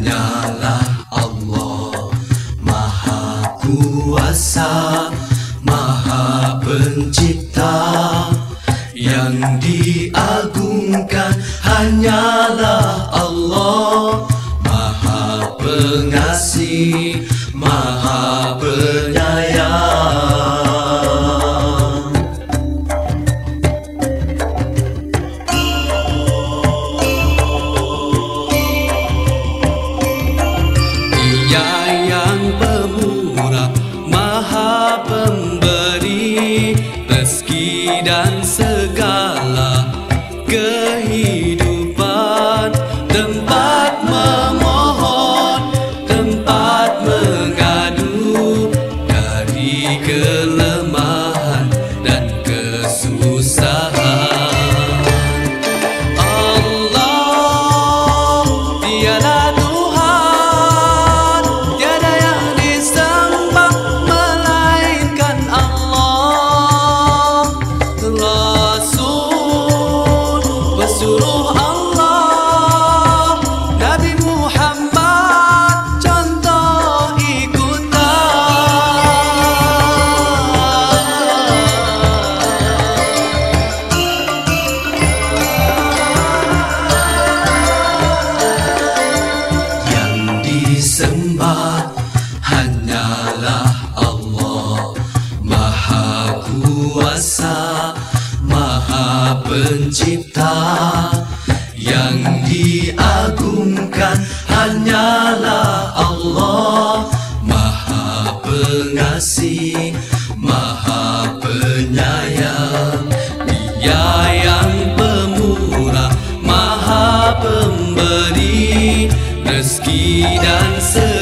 hanyalah Allah Maha kuasa, maha pencipta. Yang diagungkan hanyalah Allah Maha pengasih, maha penyakit Ah. Hanyalah Allah Maha Kuasa Maha Pencipta. Yang diagungkan hanyalah Allah Maha Pengasih Maha Penyayang. Dia yang pemurah Maha Pemberi Rezeki dan kehidupan